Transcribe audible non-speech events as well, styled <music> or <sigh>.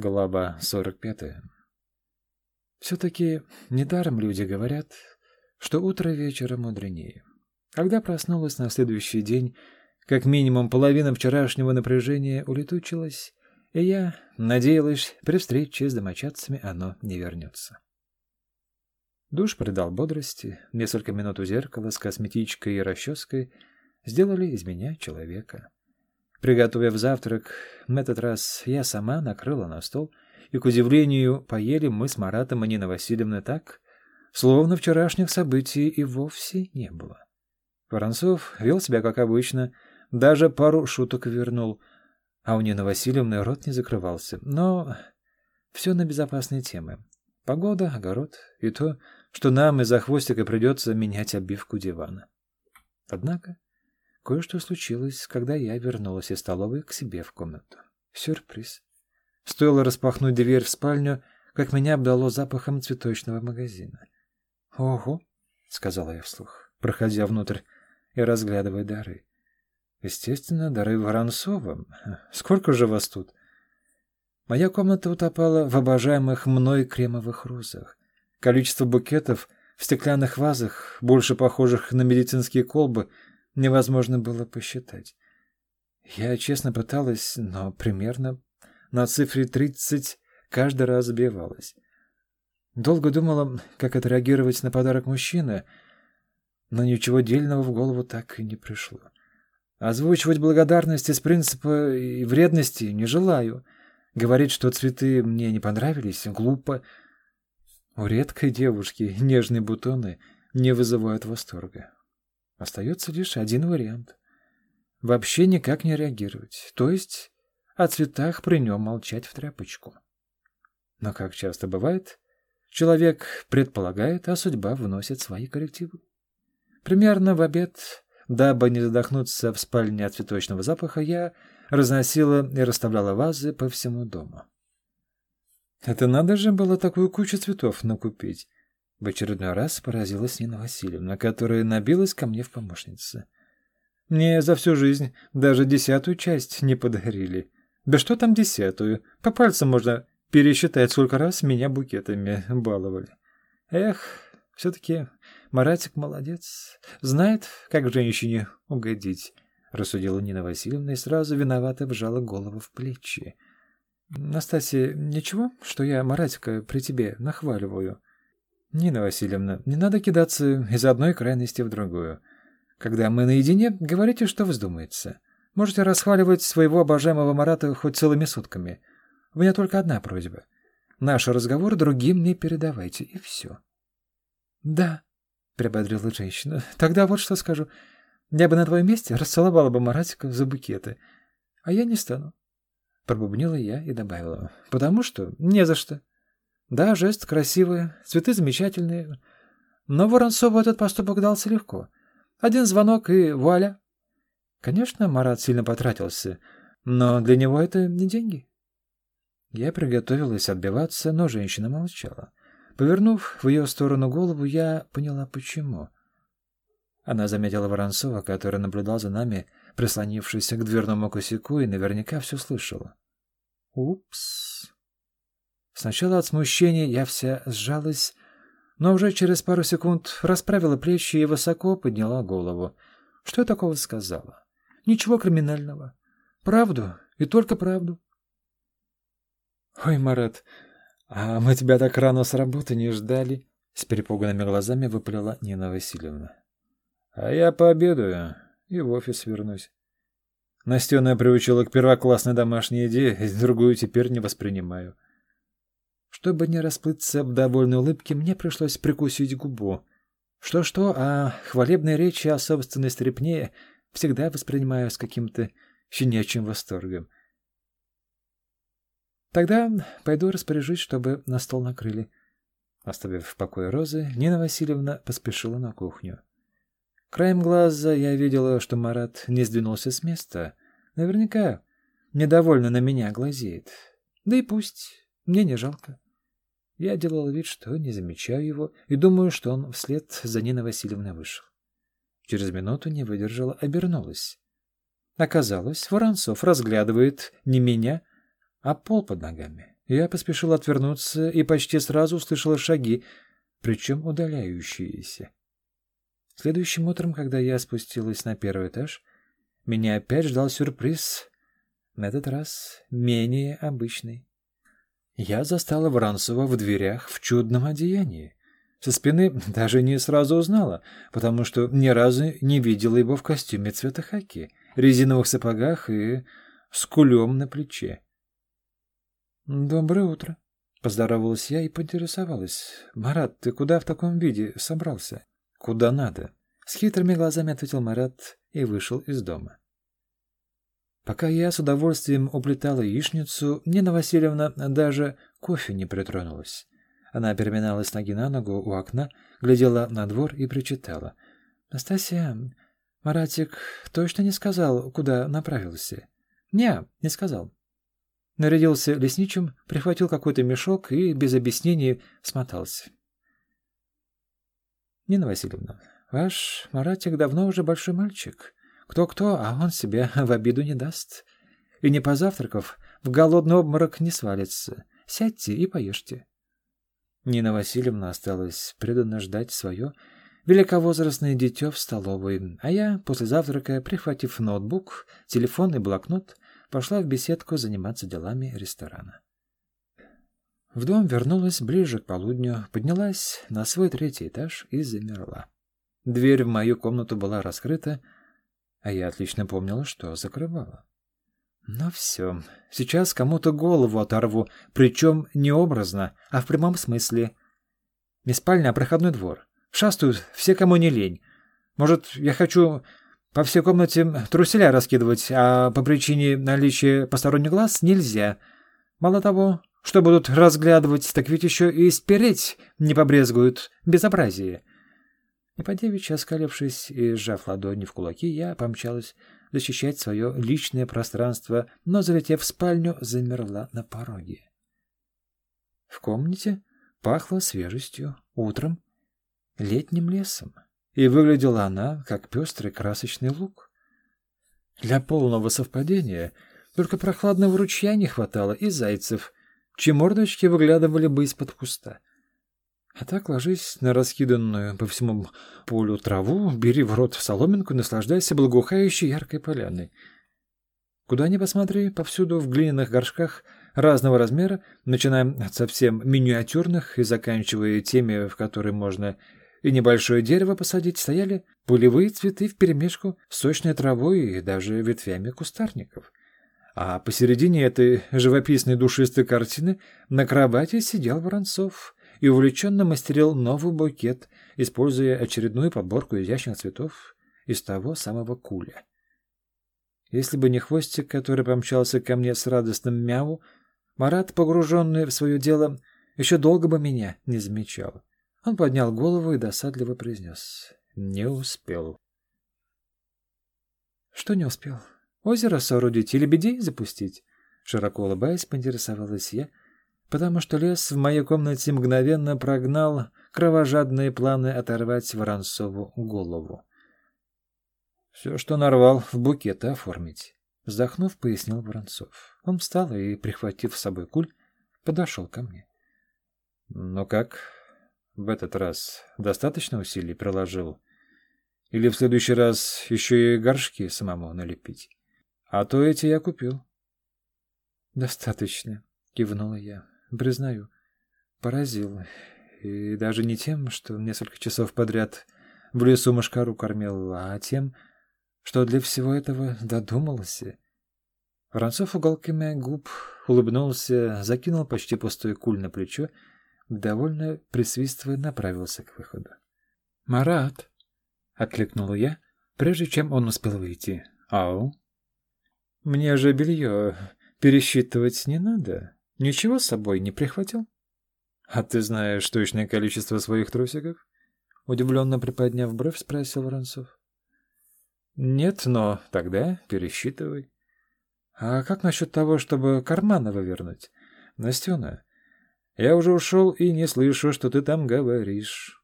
Глава 45. Все-таки недаром люди говорят, что утро вечера мудренее. Когда проснулась на следующий день, как минимум половина вчерашнего напряжения улетучилась, и я надеялась, при встрече с домочадцами оно не вернется. Душ придал бодрости, несколько минут у зеркала с косметичкой и расческой сделали из меня человека. Приготовив завтрак, на этот раз я сама накрыла на стол, и, к удивлению, поели мы с Маратом и Ниной Васильевной так, словно вчерашних событий и вовсе не было. Воронцов вел себя как обычно, даже пару шуток вернул, а у Нины Васильевны рот не закрывался. Но все на безопасные темы. Погода, огород и то, что нам из-за хвостика придется менять обивку дивана. Однако Кое-что случилось, когда я вернулась из столовой к себе в комнату. Сюрприз. Стоило распахнуть дверь в спальню, как меня обдало запахом цветочного магазина. «Ого!» — сказала я вслух, проходя внутрь и разглядывая дары. «Естественно, дары Воронцова. Сколько же вас тут?» Моя комната утопала в обожаемых мной кремовых розах. Количество букетов в стеклянных вазах, больше похожих на медицинские колбы — невозможно было посчитать. Я честно пыталась, но примерно на цифре 30 каждый раз сбивалась. Долго думала, как отреагировать на подарок мужчины, но ничего дельного в голову так и не пришло. Озвучивать благодарность из принципа и вредности не желаю. Говорить, что цветы мне не понравились, глупо. У редкой девушки нежные бутоны не вызывают восторга. Остается лишь один вариант. Вообще никак не реагировать, то есть о цветах при нем молчать в тряпочку. Но, как часто бывает, человек предполагает, а судьба вносит свои коррективы. Примерно в обед, дабы не задохнуться в спальне от цветочного запаха, я разносила и расставляла вазы по всему дому. Это надо же было такую кучу цветов накупить. В очередной раз поразилась Нина Васильевна, которая набилась ко мне в помощнице. Мне за всю жизнь даже десятую часть не подарили. Да что там десятую? По пальцам можно пересчитать, сколько раз меня букетами баловали. Эх, все-таки Маратик молодец. Знает, как женщине угодить, — рассудила Нина Васильевна и сразу виновато вжала голову в плечи. — Настасья, ничего, что я Маратика при тебе нахваливаю? Нина Васильевна, не надо кидаться из одной крайности в другую. Когда мы наедине, говорите, что вздумается. Можете расхваливать своего обожаемого Марата хоть целыми сутками. У меня только одна просьба. Наш разговор другим не передавайте, и все. — Да, — приободрила женщина. — Тогда вот что скажу. Я бы на твоем месте расцеловала бы Маратика за букеты. А я не стану. Пробубнила я и добавила. — Потому что не за что. Да, жест красивый, цветы замечательные. Но Воронцову этот поступок дался легко. Один звонок и вуаля. Конечно, Марат сильно потратился, но для него это не деньги. Я приготовилась отбиваться, но женщина молчала. Повернув в ее сторону голову, я поняла, почему. Она заметила Воронцова, который наблюдал за нами, прислонившись к дверному косяку, и наверняка все слышала. «Упс!» Сначала от смущения я вся сжалась, но уже через пару секунд расправила плечи и высоко подняла голову. Что я такого сказала? Ничего криминального. Правду и только правду. «Ой, Марат, а мы тебя так рано с работы не ждали», — с перепуганными глазами выплела Нина Васильевна. «А я пообедаю и в офис вернусь». Настена приучила к первоклассной домашней еде, другую теперь не воспринимаю. Чтобы не расплыться в довольной улыбке, мне пришлось прикусить губу. Что-что, а хвалебные речи о собственной стрепне всегда воспринимаю с каким-то щенячьим восторгом. Тогда пойду распоряжусь, чтобы на стол накрыли. Оставив в покое розы, Нина Васильевна поспешила на кухню. Краем глаза я видела, что Марат не сдвинулся с места. Наверняка недовольно на меня глазеет. Да и пусть. Мне не жалко. Я делал вид, что не замечаю его, и думаю, что он вслед за Ниной Васильевной вышел. Через минуту не выдержала, обернулась. Оказалось, Воронцов разглядывает не меня, а пол под ногами. Я поспешил отвернуться и почти сразу услышал шаги, причем удаляющиеся. Следующим утром, когда я спустилась на первый этаж, меня опять ждал сюрприз, на этот раз менее обычный. Я застала Воронцова в дверях в чудном одеянии. Со спины <laughs> даже не сразу узнала, потому что ни разу не видела его в костюме цвета хаки, резиновых сапогах и с кулем на плече. «Доброе утро», — поздоровалась я и поинтересовалась. «Марат, ты куда в таком виде собрался?» «Куда надо?» С хитрыми глазами ответил Марат и вышел из дома. Пока я с удовольствием уплетала яичницу, Нина Васильевна даже кофе не притронулась. Она переминалась ноги на ногу у окна, глядела на двор и причитала. — Настасья, Маратик точно не сказал, куда направился? — Не, не сказал. Нарядился лесничим, прихватил какой-то мешок и без объяснений смотался. — Нина Васильевна, ваш Маратик давно уже большой мальчик. Кто-кто, а он себя <laughs> в обиду не даст. И не позавтракав, в голодный обморок не свалится. Сядьте и поешьте. Нина Васильевна осталась преданно ждать свое великовозрастное дитё в столовой, а я, после завтрака, прихватив ноутбук, телефон и блокнот, пошла в беседку заниматься делами ресторана. В дом вернулась ближе к полудню, поднялась на свой третий этаж и замерла. Дверь в мою комнату была раскрыта, а я отлично помнила, что закрывала. Ну все, сейчас кому-то голову оторву, причем не образно, а в прямом смысле. Не спальня, а проходной двор. Шастают все, кому не лень. Может, я хочу по всей комнате труселя раскидывать, а по причине наличия посторонних глаз нельзя. Мало того, что будут разглядывать, так ведь еще и спереть не побрезгуют. Безобразие. И по девичьи, оскалившись и сжав ладони в кулаки, я помчалась защищать свое личное пространство, но, залетев в спальню, замерла на пороге. В комнате пахло свежестью, утром, летним лесом, и выглядела она, как пестрый красочный лук. Для полного совпадения только прохладного ручья не хватало и зайцев, чьи мордочки выглядывали бы из-под куста. А так ложись на раскиданную по всему полю траву, бери в рот соломинку и наслаждайся благоухающей яркой поляной. Куда ни посмотри, повсюду в глиняных горшках разного размера, начиная от совсем миниатюрных и заканчивая теми, в которые можно и небольшое дерево посадить, стояли полевые цветы вперемешку с сочной травой и даже ветвями кустарников. А посередине этой живописной душистой картины на кровати сидел Воронцов — и увлеченно мастерил новый букет, используя очередную подборку изящных цветов из того самого куля. Если бы не хвостик, который помчался ко мне с радостным мяу, Марат, погруженный в свое дело, еще долго бы меня не замечал. Он поднял голову и досадливо произнес «Не успел». «Что не успел? Озеро соорудить или лебедей запустить?» Широко улыбаясь, поинтересовалась я, потому что лес в моей комнате мгновенно прогнал кровожадные планы оторвать Воронцову голову. «Все, что нарвал, в букет оформить», — вздохнув, пояснил Воронцов. Он встал и, прихватив с собой куль, подошел ко мне. «Ну как, в этот раз достаточно усилий приложил? Или в следующий раз еще и горшки самому налепить? А то эти я купил». «Достаточно», — кивнула я признаю, поразил. И даже не тем, что несколько часов подряд в лесу мошкару кормил, а тем, что для всего этого додумался. Воронцов уголками губ улыбнулся, закинул почти пустой куль на плечо, довольно присвистывая направился к выходу. «Марат!» — окликнула я, прежде чем он успел выйти. «Ау!» «Мне же белье пересчитывать не надо?» Ничего с собой не прихватил? А ты знаешь точное количество своих трусиков? Удивленно приподняв бровь, спросил Воронцов. Нет, но тогда пересчитывай. А как насчет того, чтобы карманы вывернуть? Настена, я уже ушел и не слышу, что ты там говоришь.